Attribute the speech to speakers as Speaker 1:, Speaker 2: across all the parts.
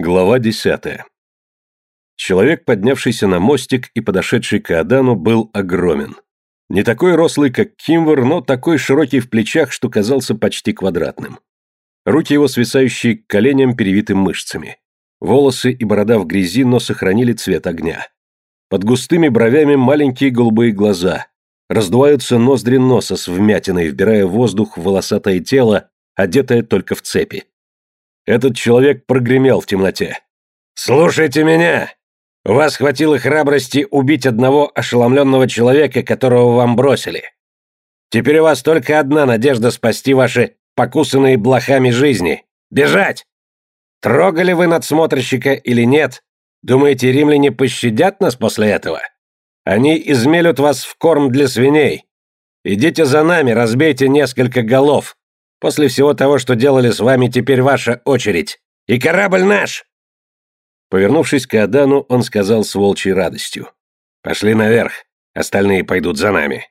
Speaker 1: Глава десятая. Человек, поднявшийся на мостик и подошедший к Адану, был огромен. Не такой рослый, как Кимвер, но такой широкий в плечах, что казался почти квадратным. Руки его, свисающие к коленям, перевиты мышцами. Волосы и борода в грязи, но сохранили цвет огня. Под густыми бровями маленькие голубые глаза. Раздуваются ноздри носа с вмятиной, вбирая воздух в волосатое тело, одетое только в цепи. Этот человек прогремел в темноте. «Слушайте меня! У вас хватило храбрости убить одного ошеломленного человека, которого вам бросили. Теперь у вас только одна надежда спасти ваши покусанные блохами жизни. Бежать! Трогали вы надсмотрщика или нет? Думаете, римляне пощадят нас после этого? Они измелют вас в корм для свиней. Идите за нами, разбейте несколько голов. После всего того, что делали с вами, теперь ваша очередь. И корабль наш!» Повернувшись к Адану, он сказал с волчьей радостью. «Пошли наверх, остальные пойдут за нами».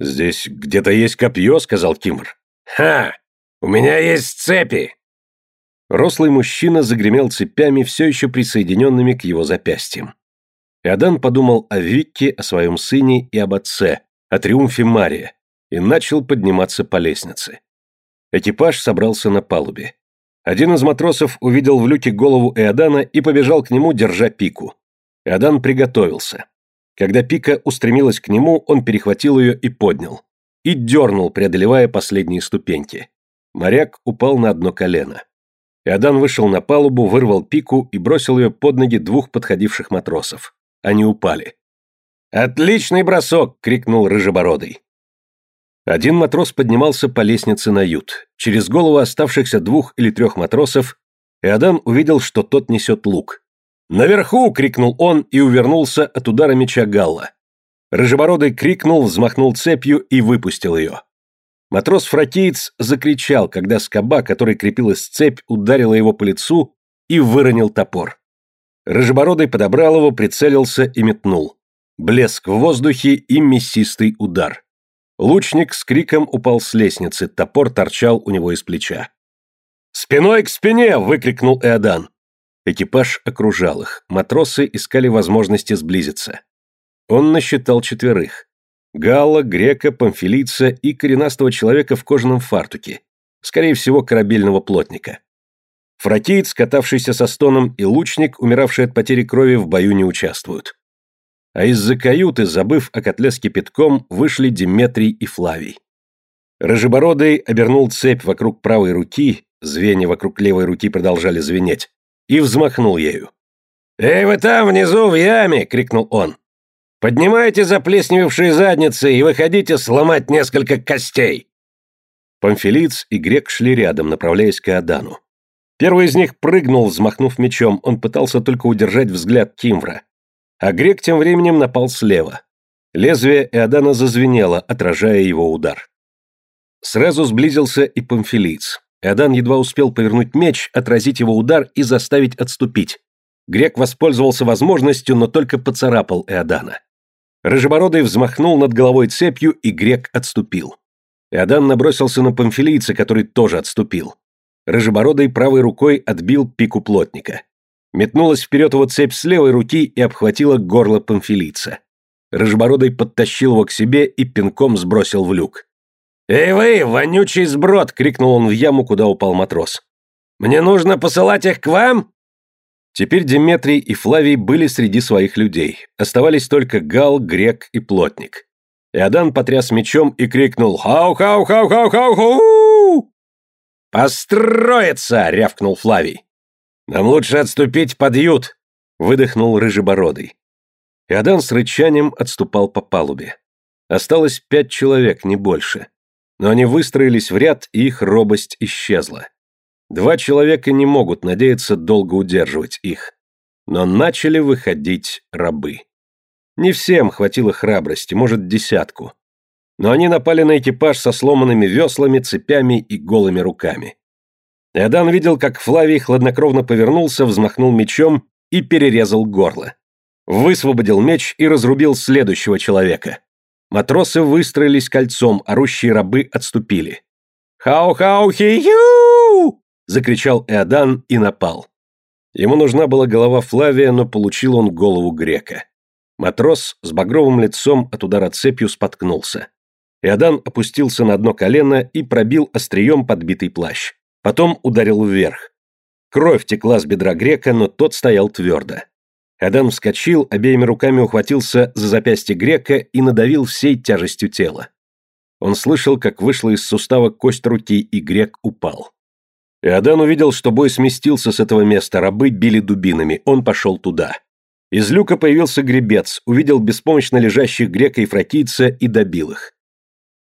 Speaker 1: «Здесь где-то есть копье», — сказал Кимр. «Ха! У меня есть цепи!» Рослый мужчина загремел цепями, все еще присоединенными к его запястьям. Иодан подумал о Викке, о своем сыне и об отце, о триумфе Мария, и начал подниматься по лестнице. Экипаж собрался на палубе. Один из матросов увидел в люке голову Эодана и побежал к нему, держа пику. Эодан приготовился. Когда пика устремилась к нему, он перехватил ее и поднял. И дернул, преодолевая последние ступеньки. Моряк упал на одно колено. Иодан вышел на палубу, вырвал пику и бросил ее под ноги двух подходивших матросов. Они упали. «Отличный бросок!» — крикнул Рыжебородый. Один матрос поднимался по лестнице на ют. Через голову оставшихся двух или трех матросов Иодан увидел, что тот несет лук. «Наверху!» — крикнул он и увернулся от удара меча Галла. Рыжебородый крикнул, взмахнул цепью и выпустил ее. Матрос-фракиец закричал, когда скоба, которой крепилась цепь, ударила его по лицу и выронил топор. Рыжебородый подобрал его, прицелился и метнул. Блеск в воздухе и мясистый удар. Лучник с криком упал с лестницы, топор торчал у него из плеча. «Спиной к спине!» — выкрикнул Эодан. Экипаж окружал их, матросы искали возможности сблизиться. Он насчитал четверых. Галла, грека, памфилийца и коренастого человека в кожаном фартуке, скорее всего, корабельного плотника. Фракиец, катавшийся со стоном, и лучник, умиравший от потери крови, в бою не участвуют а из-за каюты, забыв о котле с кипятком, вышли Диметрий и Флавий. Рыжебородый обернул цепь вокруг правой руки, звенья вокруг левой руки продолжали звенеть, и взмахнул ею. «Эй, вы там, внизу, в яме!» — крикнул он. «Поднимайте заплесневевшие задницы и выходите сломать несколько костей!» Памфилиц и Грек шли рядом, направляясь к Адану. Первый из них прыгнул, взмахнув мечом, он пытался только удержать взгляд Кимвра, а грек тем временем напал слева. Лезвие Иодана зазвенело, отражая его удар. Сразу сблизился и Памфилиц. Иодан едва успел повернуть меч, отразить его удар и заставить отступить. Грек воспользовался возможностью, но только поцарапал Иодана. Рыжебородый взмахнул над головой цепью, и Грек отступил. Иодан набросился на Памфилийца, который тоже отступил. Рыжебородый правой рукой отбил пику плотника. Метнулась вперед его цепь с левой руки и обхватила горло памфилийца. Рыжбородый подтащил его к себе и пинком сбросил в люк. «Эй вы, вонючий сброд!» — крикнул он в яму, куда упал матрос. «Мне нужно посылать их к вам?» Теперь Деметрий и Флавий были среди своих людей. Оставались только Гал, Грек и Плотник. Иодан потряс мечом и крикнул «Хау-хау-хау-хау-хау-хау!» «Построиться!» — рявкнул Флавий. «Нам лучше отступить под ют!» — выдохнул Рыжебородый. Иодан с рычанием отступал по палубе. Осталось пять человек, не больше. Но они выстроились в ряд, и их робость исчезла. Два человека не могут надеяться долго удерживать их. Но начали выходить рабы. Не всем хватило храбрости, может, десятку. Но они напали на экипаж со сломанными веслами, цепями и голыми руками. Иодан видел, как Флавий хладнокровно повернулся, взмахнул мечом и перерезал горло. Высвободил меч и разрубил следующего человека. Матросы выстроились кольцом, орущие рабы отступили. «Хау-хау-хи-ю!» — закричал Эодан и напал. Ему нужна была голова Флавия, но получил он голову грека. Матрос с багровым лицом от удара цепью споткнулся. Иодан опустился на одно колено и пробил острием подбитый плащ. Потом ударил вверх. Кровь текла с бедра грека, но тот стоял твердо. Адам вскочил, обеими руками ухватился за запястье грека и надавил всей тяжестью тела. Он слышал, как вышла из сустава кость руки, и грек упал. Иодан увидел, что бой сместился с этого места, рабы били дубинами, он пошел туда. Из люка появился гребец, увидел беспомощно лежащих грека и фракийца и добил их.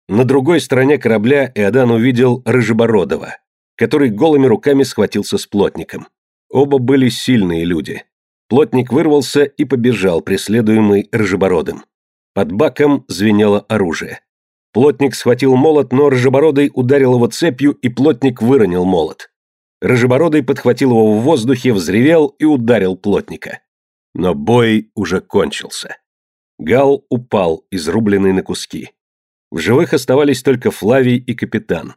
Speaker 1: На другой стороне корабля Иодан увидел Рыжебородова, который голыми руками схватился с плотником. Оба были сильные люди. Плотник вырвался и побежал, преследуемый Рыжебородым. Под баком звенело оружие. Плотник схватил молот, но Рыжебородый ударил его цепью, и плотник выронил молот. Рыжебородый подхватил его в воздухе, взревел и ударил плотника. Но бой уже кончился. Гал упал, изрубленный на куски. В живых оставались только Флавий и капитан.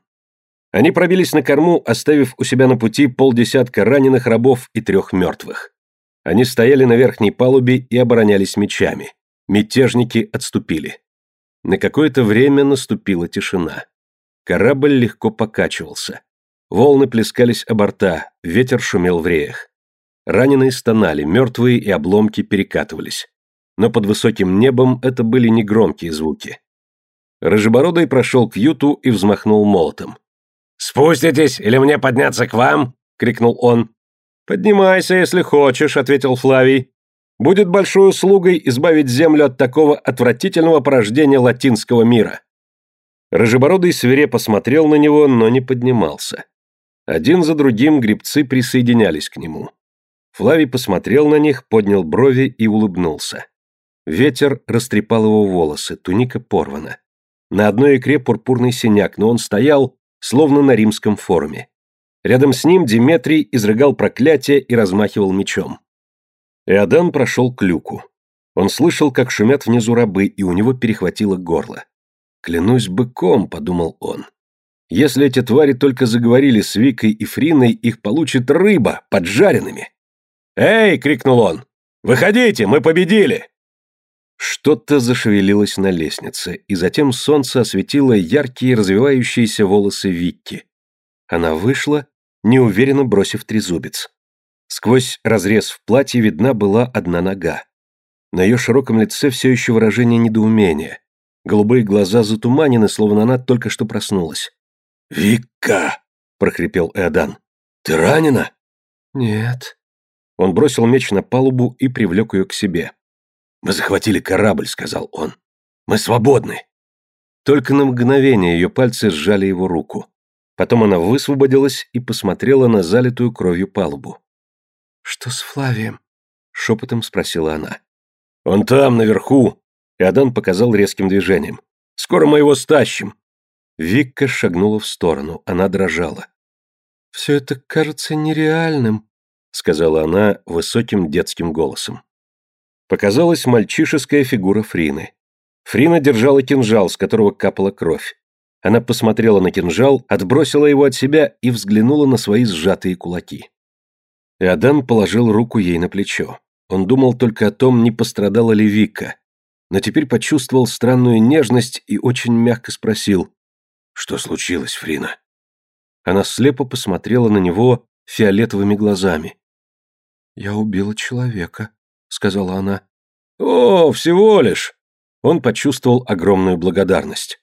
Speaker 1: Они пробились на корму, оставив у себя на пути полдесятка раненых рабов и трех мертвых. Они стояли на верхней палубе и оборонялись мечами. Мятежники отступили. На какое-то время наступила тишина. Корабль легко покачивался. Волны плескались о борта, ветер шумел в реях. Раненые стонали, мертвые и обломки перекатывались. Но под высоким небом это были негромкие звуки. Рыжебородый прошел к юту и взмахнул молотом.
Speaker 2: «Спуститесь, или мне подняться к вам?» — крикнул он.
Speaker 1: «Поднимайся, если хочешь», — ответил Флавий. Будет большой услугой избавить землю от такого отвратительного порождения латинского мира. Рыжебородый свирепо смотрел на него, но не поднимался. Один за другим грибцы присоединялись к нему. Флавий посмотрел на них, поднял брови и улыбнулся. Ветер растрепал его волосы, туника порвана. На одной икре пурпурный синяк, но он стоял, словно на римском форуме. Рядом с ним Диметрий изрыгал проклятие и размахивал мечом. Иодан прошел к люку. Он слышал, как шумят внизу рабы, и у него перехватило горло. «Клянусь быком», — подумал он. «Если эти твари только заговорили с Викой и Фриной, их получит рыба, поджаренными». «Эй!» — крикнул он. «Выходите, мы победили!» Что-то зашевелилось на лестнице, и затем солнце осветило яркие развивающиеся волосы Викки. Она вышла, неуверенно бросив трезубец. Сквозь разрез в платье видна была одна нога. На ее широком лице все еще выражение недоумения. Голубые глаза затуманены, словно она только что проснулась.
Speaker 2: «Вика!» — прохрипел Эодан. «Ты ранена?»
Speaker 1: «Нет». Он бросил меч на палубу и привлек ее к себе.
Speaker 2: «Мы захватили корабль», — сказал он. «Мы свободны».
Speaker 1: Только на мгновение ее пальцы сжали его руку. Потом она высвободилась и посмотрела на залитую кровью палубу. «Что с Флавием?» — шепотом спросила она.
Speaker 2: «Он там, наверху!» И Адан показал резким движением. «Скоро мы его стащим!»
Speaker 1: Викка шагнула в сторону, она дрожала. «Все это кажется нереальным», — сказала она высоким детским голосом. Показалась мальчишеская фигура Фрины. Фрина держала кинжал, с которого капала кровь. Она посмотрела на кинжал, отбросила его от себя и взглянула на свои сжатые кулаки. Иодан положил руку ей на плечо. Он думал только о том, не пострадала ли Вика, но теперь почувствовал странную нежность и очень мягко спросил, «Что случилось, Фрина?» Она слепо посмотрела на него фиолетовыми глазами. «Я убила человека», — сказала она.
Speaker 2: «О, всего лишь!» Он почувствовал огромную благодарность.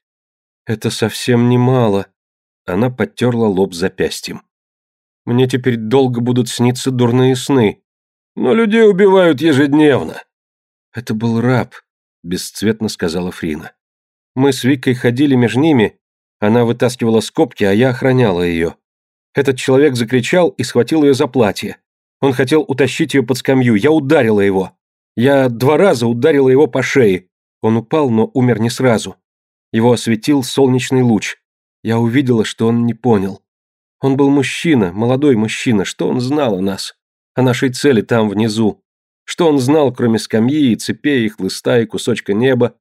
Speaker 1: «Это совсем немало». Она подтерла лоб запястьем. Мне теперь долго будут сниться дурные сны.
Speaker 2: Но людей убивают ежедневно.
Speaker 1: Это был раб, бесцветно сказала Фрина. Мы с Викой ходили между ними, она вытаскивала скобки, а я охраняла ее. Этот человек закричал и схватил ее за платье. Он хотел утащить ее под скамью, я ударила его. Я два раза ударила его по шее. Он упал, но умер не сразу. Его осветил солнечный луч. Я увидела, что он не понял. Он был мужчина, молодой мужчина, что он знал о нас? О нашей цели там внизу? Что он знал, кроме скамьи и цепей, и хлыста, и кусочка неба?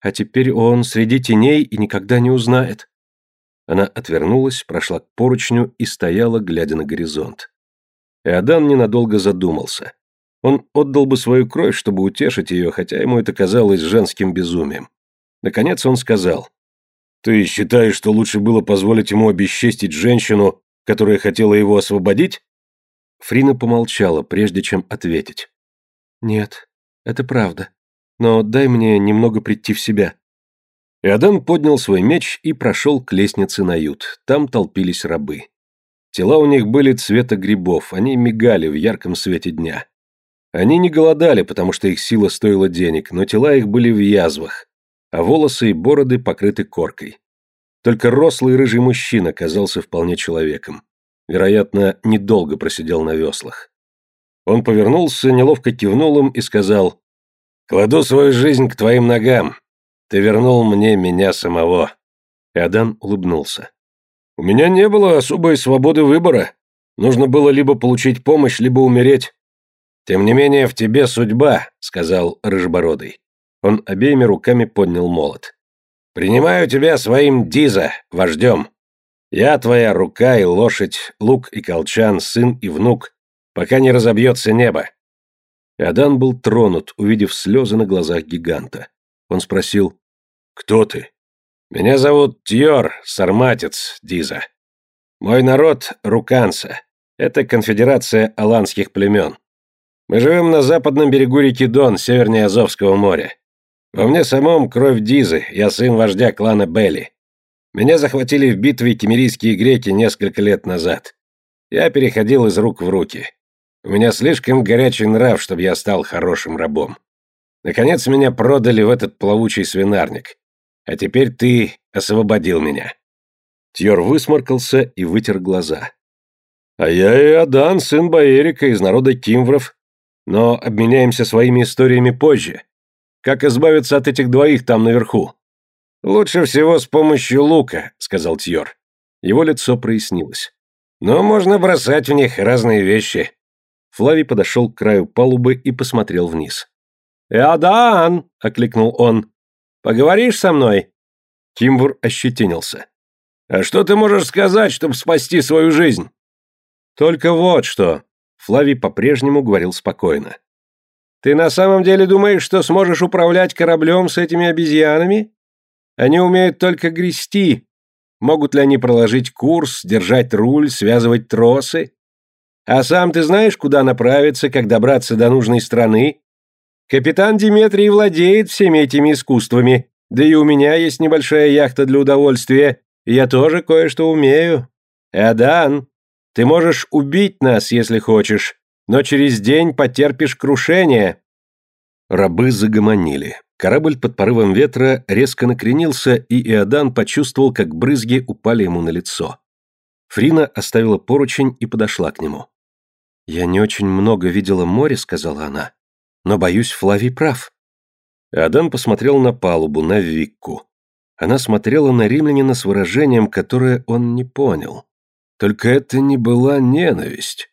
Speaker 1: А теперь он среди теней и никогда не узнает. Она отвернулась, прошла к поручню и стояла, глядя на горизонт. Иодан ненадолго задумался. Он отдал бы свою кровь, чтобы утешить ее, хотя ему это казалось женским безумием. Наконец он сказал. «Ты считаешь, что лучше было позволить ему обесчестить женщину, которая хотела его освободить?» Фрина помолчала, прежде чем ответить. «Нет, это правда. Но дай мне немного прийти в себя». Иодан поднял свой меч и прошел к лестнице на ют. Там толпились рабы. Тела у них были цвета грибов, они мигали в ярком свете дня. Они не голодали, потому что их сила стоила денег, но тела их были в язвах, а волосы и бороды покрыты коркой. Только рослый рыжий мужчина казался вполне человеком. Вероятно, недолго просидел на веслах. Он повернулся, неловко кивнул им и сказал, «Кладу свою жизнь к твоим ногам. Ты вернул мне меня самого». Иодан улыбнулся. «У меня не было особой свободы выбора. Нужно было либо получить помощь, либо умереть. «Тем не менее, в тебе судьба», — сказал Рыжебородый. Он обеими руками поднял молот. «Принимаю тебя своим Диза, вождем. Я твоя рука и лошадь, лук и колчан, сын и внук, пока не разобьется небо». Адан был тронут, увидев слезы на глазах гиганта. Он спросил, «Кто ты?» «Меня зовут Тьор, сарматец, Диза. Мой народ — Руканса. Это конфедерация аланских племен. Мы живем на западном берегу реки Дон, севернее Азовского моря. Во мне самом кровь Дизы, я сын вождя клана Белли. Меня захватили в битве кемерийские греки несколько лет назад. Я переходил из рук в руки. У меня слишком горячий нрав, чтобы я стал хорошим рабом. Наконец меня продали в этот плавучий свинарник. А теперь ты освободил меня».
Speaker 2: Тьор высморкался и вытер глаза. «А я и Адан, сын Баэрика из народа Кимвров, но обменяемся своими историями позже. Как избавиться от этих двоих там наверху?
Speaker 1: Лучше всего с помощью лука, сказал Тьор. Его лицо прояснилось. Но можно бросать в них разные вещи.
Speaker 2: Флавий подошел к краю палубы и посмотрел вниз.
Speaker 3: «Эодан!» — окликнул он. «Поговоришь со мной?»
Speaker 2: Кимвур ощетинился.
Speaker 1: «А что ты можешь сказать, чтобы спасти свою жизнь?»
Speaker 3: «Только вот что.
Speaker 2: Флавий по-прежнему говорил спокойно.
Speaker 3: «Ты на самом деле думаешь, что сможешь управлять кораблем с этими обезьянами? Они умеют только грести. Могут ли они проложить курс, держать руль, связывать тросы? А сам ты знаешь, куда направиться, как добраться до нужной страны? Капитан Диметрий владеет всеми этими искусствами, да и у меня есть небольшая яхта для удовольствия, я тоже кое-что умею. Эдан, ты можешь убить нас, если хочешь, но через день потерпишь крушение».
Speaker 2: Рабы загомонили. Корабль под порывом ветра резко накренился, и Иодан почувствовал, как брызги упали ему на лицо. Фрина оставила поручень и подошла к нему. «Я не очень много видела море», — сказала она, — «но, боюсь, Флавий прав». Иодан посмотрел на палубу, на Викку. Она смотрела на римлянина с выражением, которое он не понял. Только это не была ненависть.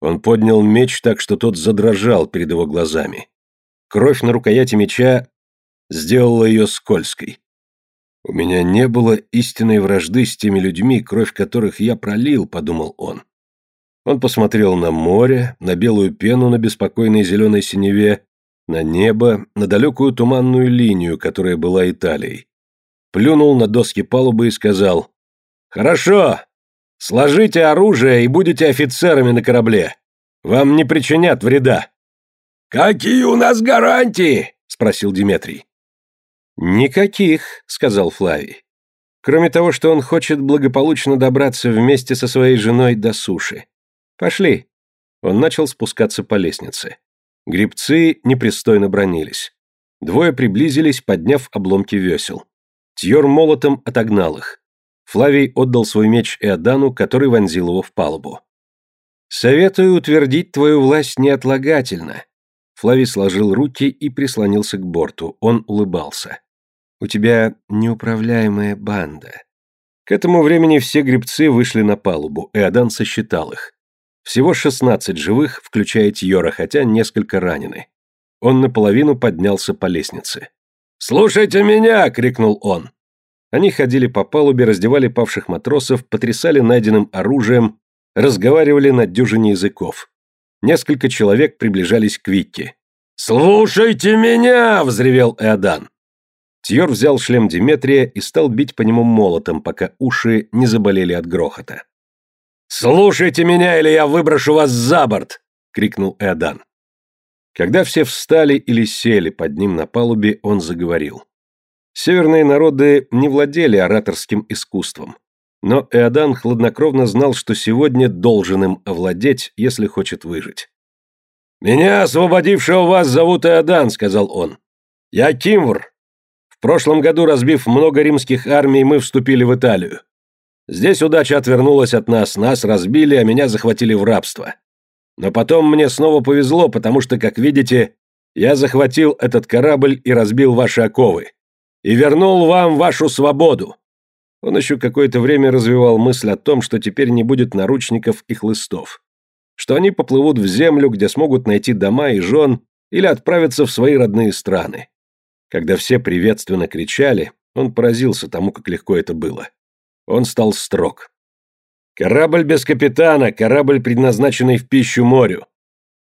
Speaker 2: Он поднял меч так, что тот задрожал перед его глазами. Кровь на рукояти меча сделала ее скользкой. «У меня не было истинной вражды с теми людьми, кровь которых я пролил», — подумал он. Он посмотрел на море, на белую пену на беспокойной зеленой синеве, на небо, на далекую туманную линию, которая была Италией. Плюнул на доски палубы и сказал «Хорошо, Сложите оружие и будете офицерами на корабле. Вам не причинят вреда».
Speaker 1: «Какие у нас гарантии?» — спросил Диметрий.
Speaker 2: «Никаких», — сказал Флавий. «Кроме того, что он хочет благополучно добраться вместе со своей женой до суши. Пошли». Он начал спускаться по лестнице. Грибцы непристойно бронились. Двое приблизились, подняв обломки весел. Тьор молотом отогнал их. Флавий отдал свой меч Эодану, который вонзил его в палубу. «Советую утвердить твою власть неотлагательно». Флавий сложил руки и прислонился к борту. Он улыбался. «У тебя неуправляемая банда». К этому времени все гребцы вышли на палубу, Эодан сосчитал их. Всего шестнадцать живых, включая Тьора, хотя несколько ранены. Он наполовину поднялся по лестнице.
Speaker 1: «Слушайте меня!» — крикнул он.
Speaker 2: Они ходили по палубе, раздевали павших матросов, потрясали найденным оружием,
Speaker 1: разговаривали на дюжине языков. Несколько человек приближались к Викке. «Слушайте меня!» — взревел Эодан. Тьор взял шлем Диметрия и стал бить по нему молотом, пока уши не заболели от грохота. «Слушайте меня, или я выброшу вас за борт!» — крикнул Эодан. Когда все встали или сели под ним на палубе, он заговорил. Северные народы не владели ораторским искусством. Но Эодан хладнокровно знал, что сегодня должен им овладеть, если хочет выжить. «Меня, освободившего вас, зовут Эодан», — сказал он. «Я Кимвр. В прошлом году, разбив много римских армий, мы вступили в Италию. Здесь удача отвернулась от нас, нас разбили, а меня захватили в рабство. Но потом мне снова повезло, потому что, как видите, я захватил этот корабль и разбил ваши оковы. И вернул вам вашу свободу. Он еще какое-то время развивал мысль о том, что теперь не будет наручников и хлыстов. Что они поплывут в землю, где смогут найти дома и жен, или отправиться в свои родные страны. Когда все приветственно кричали, он поразился тому, как легко это было. Он стал строг. «Корабль без капитана, корабль, предназначенный в пищу морю.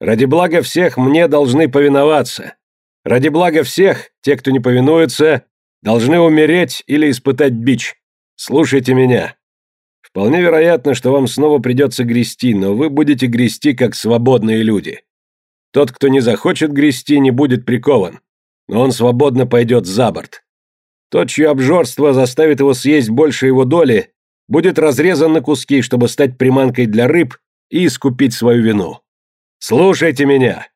Speaker 1: Ради блага всех мне должны повиноваться. Ради блага всех, те, кто не повинуется, должны умереть или испытать бич. Слушайте меня. Вполне вероятно, что вам снова придется грести, но вы будете грести как свободные люди. Тот, кто не захочет грести, не будет прикован, но он свободно пойдет за борт. Тот, чье обжорство заставит его съесть больше его доли, будет разрезан на куски, чтобы стать приманкой для рыб и искупить свою вину. Слушайте меня.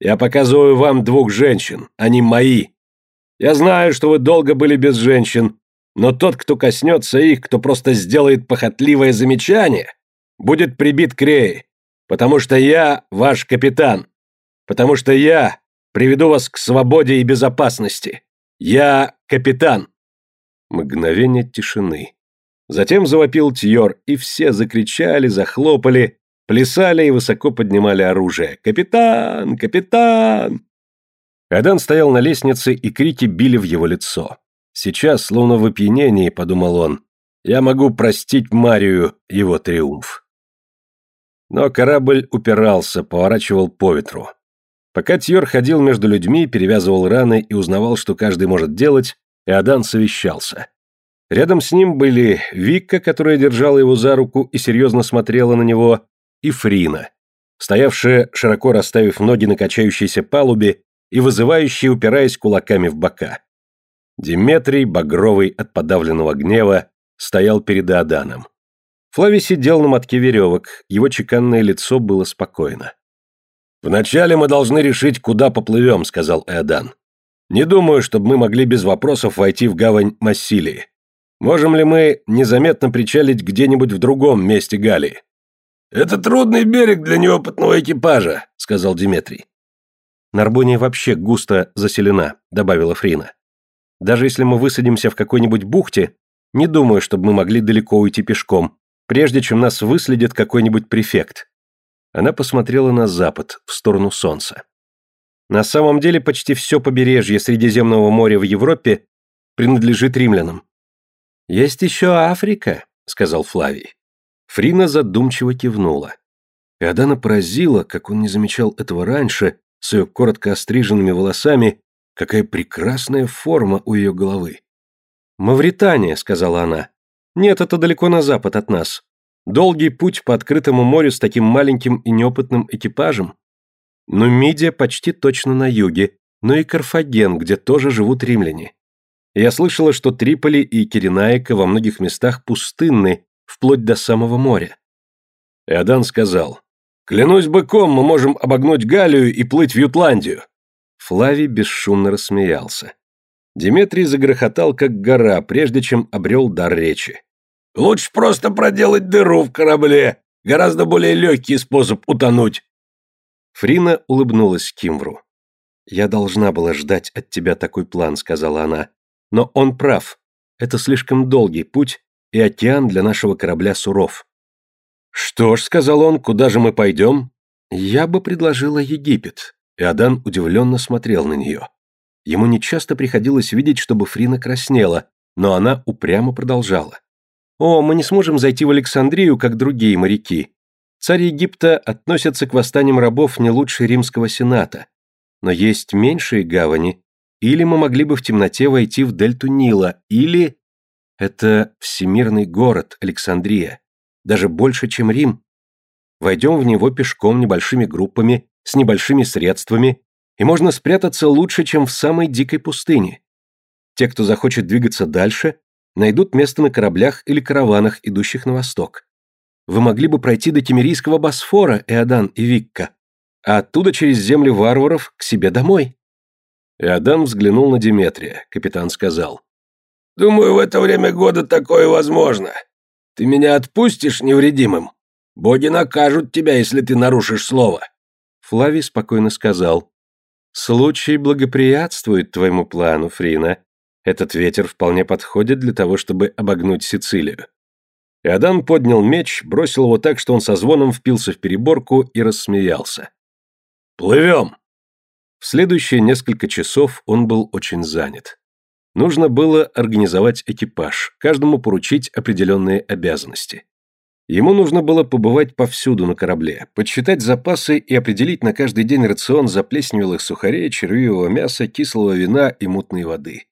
Speaker 1: Я показываю вам двух женщин, они мои. Я знаю, что вы долго были без женщин, но тот, кто коснется их, кто просто сделает похотливое замечание, будет прибит к рее, потому что я ваш капитан, потому что я приведу вас к свободе и безопасности. Я капитан. Мгновение тишины. Затем завопил Тьор, и все закричали, захлопали, плясали и высоко поднимали оружие. «Капитан! Капитан!» Адан стоял на лестнице, и крики били в его лицо. Сейчас, словно в опьянении, подумал он, я могу простить Марию его триумф. Но корабль упирался, поворачивал по ветру. Пока Тьор ходил между людьми, перевязывал раны и узнавал, что каждый может делать, Иодан совещался. Рядом с ним были Викка, которая держала его за руку и серьезно смотрела на него, и Фрина, стоявшая, широко расставив ноги на качающейся палубе и вызывающая, упираясь кулаками в бока. Диметрий, багровый от подавленного гнева, стоял перед Иоданом. Флавий сидел на мотке веревок, его чеканное лицо было спокойно. «Вначале мы должны решить, куда поплывем», — сказал Эодан. «Не думаю, чтобы мы могли без вопросов войти в гавань Массилии. Можем ли мы незаметно причалить где-нибудь в другом месте Галии?» «Это трудный берег для неопытного экипажа», — сказал Диметрий. «Нарбония вообще густо заселена», — добавила Фрина. Даже если мы высадимся в какой-нибудь бухте, не думаю, чтобы мы могли далеко уйти пешком, прежде чем нас выследит какой-нибудь префект. Она посмотрела на запад, в сторону солнца. На самом деле почти все побережье Средиземного моря в Европе принадлежит римлянам. «Есть еще Африка», — сказал Флавий. Фрина задумчиво кивнула. И Адана поразила, как он не замечал этого раньше, с ее коротко остриженными волосами Какая прекрасная форма у ее головы. «Мавритания», — сказала она. «Нет, это далеко на запад от нас. Долгий путь по открытому морю с таким маленьким и неопытным экипажем. Но Мидия почти точно на юге, но и Карфаген, где тоже живут римляне. Я слышала, что Триполи и Киренаика во многих местах пустынны, вплоть до самого моря. Иодан сказал, «Клянусь быком, мы можем обогнуть Галию и плыть в Ютландию. Флавий бесшумно рассмеялся. Диметрий загрохотал, как гора, прежде чем обрел дар речи. «Лучше просто проделать дыру в корабле. Гораздо более легкий способ утонуть». Фрина улыбнулась Кимвру. «Я должна была ждать от тебя такой план», — сказала она. «Но он прав. Это слишком долгий путь, и океан для нашего корабля суров». «Что ж», — сказал он, — «куда же мы пойдем?» «Я бы предложила Египет. Иодан удивленно смотрел на нее. Ему нечасто приходилось видеть, чтобы Фрина краснела, но она упрямо продолжала. «О, мы не сможем зайти в Александрию, как другие моряки.
Speaker 2: Царь Египта относится к восстаниям рабов не лучше римского сената. Но есть меньшие гавани, или мы могли бы в темноте войти в дельту Нила, или... Это всемирный город, Александрия. Даже больше, чем Рим. Войдем в него пешком небольшими группами, с небольшими средствами, и можно спрятаться лучше, чем в самой дикой пустыне. Те, кто захочет двигаться дальше, найдут место на кораблях или караванах, идущих на восток. Вы могли бы пройти до Тимирийского Босфора, Эодан и Викка, а оттуда через земли варваров к себе домой.
Speaker 1: Иодан взглянул на Диметрия. Капитан сказал.
Speaker 3: «Думаю, в это время года такое возможно. Ты меня отпустишь невредимым? Боги накажут тебя, если ты нарушишь слово».
Speaker 2: Флавий спокойно сказал. «Случай благоприятствует твоему плану, Фрина. Этот ветер вполне подходит для того, чтобы обогнуть Сицилию.
Speaker 1: Иодан поднял меч, бросил его так, что он со звоном впился в переборку и рассмеялся. «Плывем!» В следующие несколько часов он был очень занят. Нужно было организовать экипаж, каждому поручить определенные обязанности. Ему нужно было побывать повсюду на корабле, подсчитать запасы и определить на каждый день рацион заплесневелых сухарей, червивого мяса, кислого вина и мутной воды.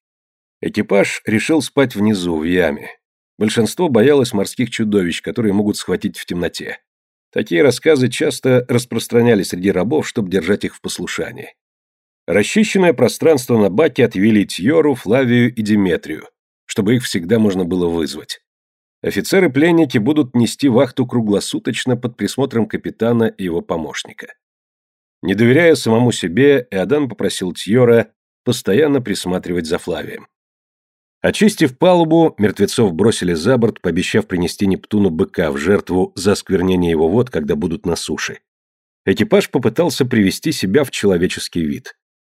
Speaker 1: Экипаж решил спать внизу, в яме, Большинство боялось морских чудовищ, которые могут схватить в темноте. Такие рассказы часто распространялись среди рабов, чтобы держать их в послушании. Расчищенное пространство на баке отвели Тьору, Флавию и Диметрию, чтобы их всегда можно было вызвать. Офицеры-пленники будут нести вахту круглосуточно под присмотром капитана и его помощника. Не доверяя самому себе, Эодан попросил Тьора постоянно присматривать за Флавием. Очистив палубу, мертвецов бросили за борт, пообещав принести Нептуну быка в жертву за осквернение его вод, когда будут на суше. Экипаж попытался привести себя в человеческий вид.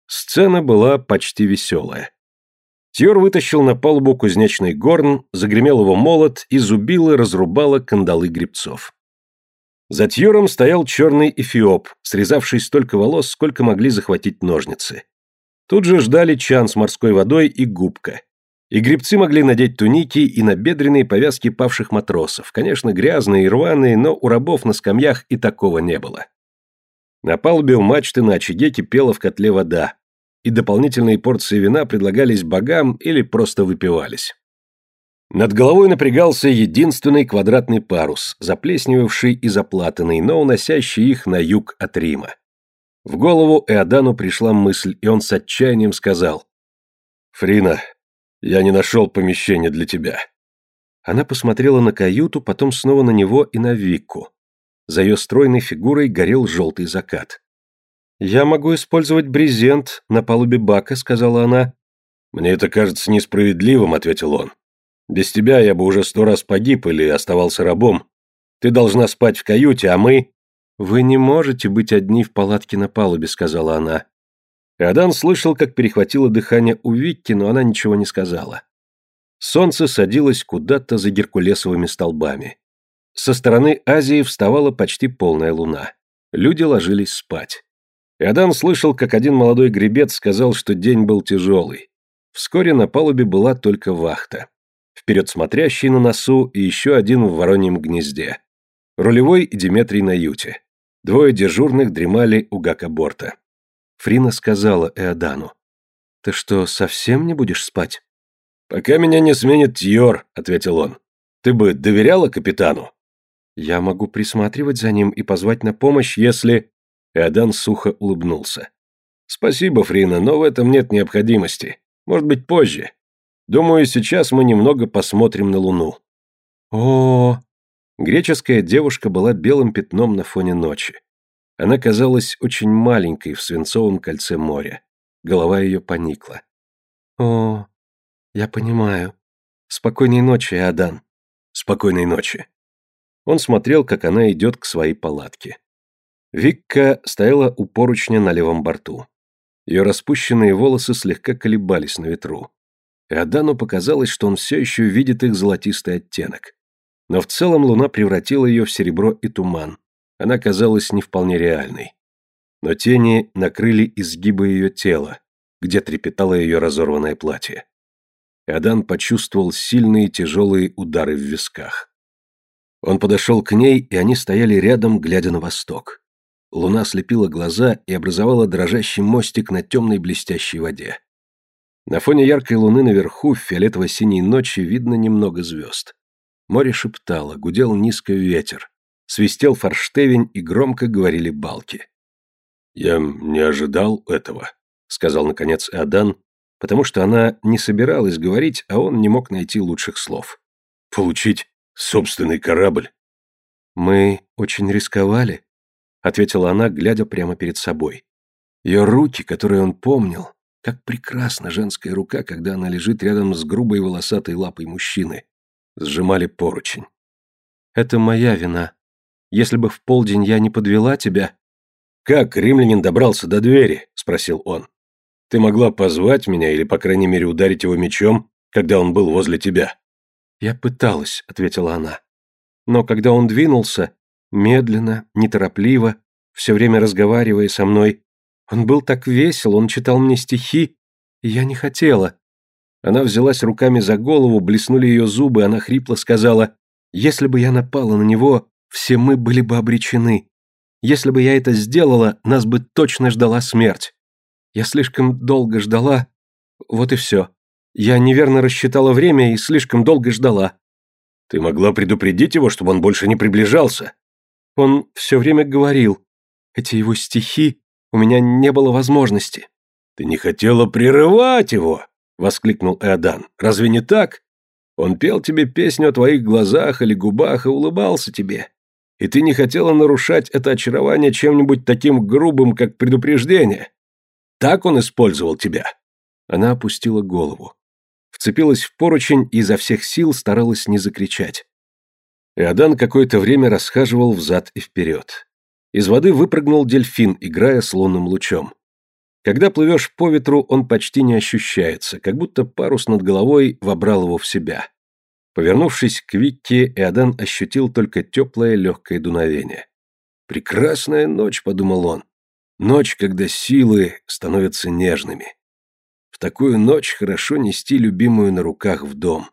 Speaker 1: Сцена была почти веселая. Тьор вытащил на палубу кузнечный горн, загремел его молот и зубило разрубало кандалы гребцов. За Тьором стоял черный эфиоп, срезавший столько волос, сколько могли захватить ножницы. Тут же ждали чан с морской водой и губка. И гребцы могли надеть туники и набедренные повязки павших матросов, конечно, грязные и рваные, но у рабов на скамьях и такого не было. На палубе у мачты на очаге кипела в котле вода, и дополнительные порции вина предлагались богам или просто выпивались. Над головой напрягался единственный квадратный парус, заплесневевший и заплатанный, но уносящий их на юг от Рима. В голову Эодану пришла мысль, и он с отчаянием сказал. «Фрина, я не нашел помещения для тебя».
Speaker 2: Она посмотрела на каюту, потом снова на него и на Викку. За ее стройной фигурой горел желтый закат. «Я могу использовать брезент на палубе бака», — сказала она.
Speaker 1: «Мне это кажется несправедливым», — ответил он. «Без тебя я бы уже сто раз погиб или оставался рабом. Ты должна спать в каюте, а мы...»
Speaker 2: «Вы не можете быть одни в палатке на палубе», — сказала она.
Speaker 1: Иодан слышал, как перехватило дыхание у Викки, но она ничего не сказала. Солнце садилось куда-то за геркулесовыми столбами. Со стороны Азии вставала почти полная луна. Люди ложились спать. Иодан слышал, как один молодой гребец сказал, что день был тяжелый. Вскоре на палубе была только вахта. Вперед смотрящий на носу и еще один в вороньем гнезде. Рулевой и Диметрий на юте. Двое дежурных дремали у гака-борта.
Speaker 2: Фрина сказала Эодану. «Ты что, совсем не будешь спать?»
Speaker 1: «Пока меня не сменит Тьор», — ответил он. «Ты бы доверяла капитану?»
Speaker 2: «Я могу присматривать за ним и позвать на помощь, если...»
Speaker 1: Эодан сухо улыбнулся. «Спасибо, Фрина, но в этом нет необходимости. Может быть, позже. Думаю, сейчас мы немного посмотрим на Луну».
Speaker 2: О, -о, -о.
Speaker 1: Греческая девушка была белым пятном на фоне ночи. Она казалась очень маленькой в свинцовом кольце моря. Голова ее поникла.
Speaker 2: «О, я понимаю. Спокойной ночи, Адан».
Speaker 1: «Спокойной ночи». Он смотрел, как она идет к своей палатке. Викка стояла у поручня на левом борту. Ее распущенные волосы слегка колебались на ветру. И Адану показалось, что он все еще видит их золотистый оттенок. Но в целом луна превратила ее в серебро и туман, она казалась не вполне реальной. Но тени накрыли изгибы ее тела, где трепетало ее разорванное платье. Адан почувствовал сильные тяжелые удары в висках.
Speaker 2: Он подошел к ней, и они стояли рядом, глядя на восток. Луна слепила глаза и образовала дрожащий мостик на темной блестящей воде. На фоне яркой луны наверху в фиолетово-синей ночи видно немного звезд. Море шептало, гудел низко ветер, свистел форштевень и громко говорили балки. «Я не ожидал этого», — сказал наконец Адан, потому что она не собиралась говорить, а он не мог найти лучших слов. «Получить собственный корабль». «Мы очень рисковали», — ответила она, глядя прямо перед собой. Ее руки, которые он помнил, как прекрасна женская рука, когда она лежит рядом с грубой волосатой лапой мужчины, сжимали поручень. «Это моя вина. Если бы в полдень я не подвела тебя...» «Как римлянин добрался до двери?» — спросил он. Ты могла позвать меня или, по крайней мере, ударить его мечом, когда он был возле тебя?» «Я пыталась», — ответила она. «Но когда он двинулся, медленно, неторопливо, все время разговаривая со мной, он был так весел, он читал мне стихи, и я не хотела». Она взялась руками за голову, блеснули ее зубы, она хрипло сказала, «Если бы я напала на него, все мы были бы обречены. Если бы я это сделала, нас бы точно ждала смерть. Я слишком долго ждала. Вот и все. Я неверно рассчитала время и слишком долго ждала. Ты могла предупредить его, чтобы он больше не приближался. Он все время говорил. Эти его стихи, у меня не было возможности. Ты не хотела прерывать его, воскликнул Эодан. Разве не так? Он пел тебе песню о твоих глазах или губах и улыбался тебе. И ты не хотела нарушать это очарование чем-нибудь таким грубым, как предупреждение. Так он использовал тебя?» Она опустила голову. Вцепилась в поручень и изо всех сил старалась не закричать. Иодан какое-то время расхаживал взад и вперед. Из воды выпрыгнул дельфин, играя с лунным лучом. Когда плывешь по ветру, он почти не ощущается, как будто парус над головой вобрал его в себя. Повернувшись к Викке, Иодан ощутил только теплое легкое дуновение. «Прекрасная ночь», — подумал он. Ночь, когда силы становятся нежными. В такую ночь хорошо нести любимую на руках в дом.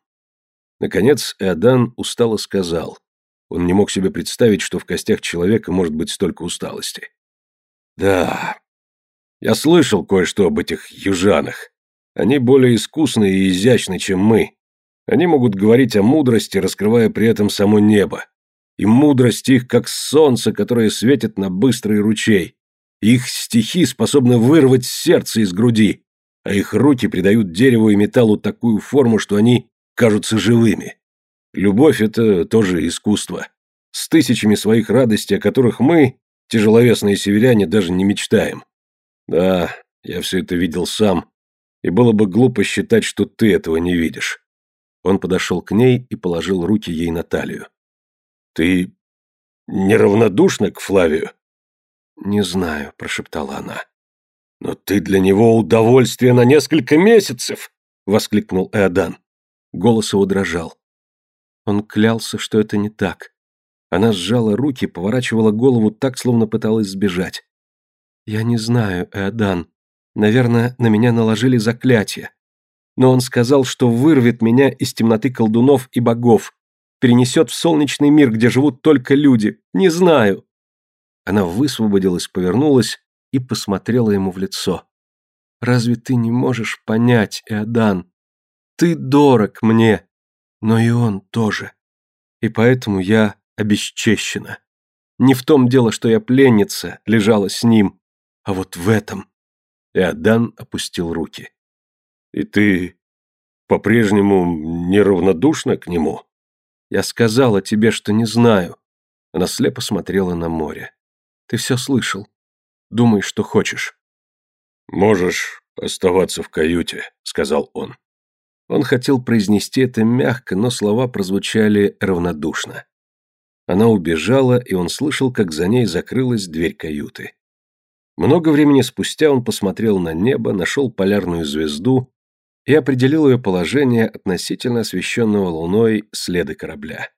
Speaker 2: Наконец Эодан устало сказал. Он не мог себе представить, что в костях человека может быть столько усталости. «Да, я слышал кое-что об этих южанах. Они более искусные и изящны, чем мы. Они могут говорить о мудрости, раскрывая при этом само небо. И мудрость их, как солнце, которое светит на быстрый ручей. Их стихи способны вырвать сердце из груди, а их руки придают дереву и металлу такую форму, что они кажутся живыми. Любовь — это тоже искусство. С тысячами своих радостей, о которых мы, тяжеловесные северяне, даже не мечтаем. Да, я все это видел сам, и было бы глупо считать, что ты этого не видишь. Он подошел к ней и положил руки ей на талию. Ты неравнодушна к Флавию? «Не знаю», — прошептала она. «Но ты для него удовольствие на несколько месяцев!» — воскликнул Эодан. Голос его дрожал. Он клялся, что это не так. Она сжала руки, поворачивала голову так, словно пыталась сбежать. «Я не знаю, Эодан. Наверное, на меня наложили заклятие. Но он сказал, что вырвет меня из темноты колдунов и богов, перенесет в солнечный мир, где живут только люди. Не знаю!» Она высвободилась, повернулась и посмотрела ему в лицо. «Разве ты не можешь понять, Эодан? Ты дорог мне, но и он тоже. И поэтому я обесчещена. Не в том дело, что я пленница, лежала с ним, а вот в этом». Эодан опустил руки. «И ты по-прежнему неравнодушна к нему?» «Я сказала тебе, что не знаю». Она слепо смотрела на море. Ты все слышал. Думай, что хочешь». «Можешь оставаться в каюте», — сказал он. Он хотел произнести это мягко, но слова прозвучали равнодушно. Она убежала, и он слышал, как за ней закрылась дверь каюты. Много времени спустя он посмотрел на небо, нашел полярную звезду и определил ее положение относительно освещенного луной следа корабля.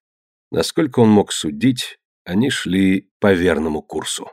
Speaker 2: Насколько он мог судить, они шли по верному курсу.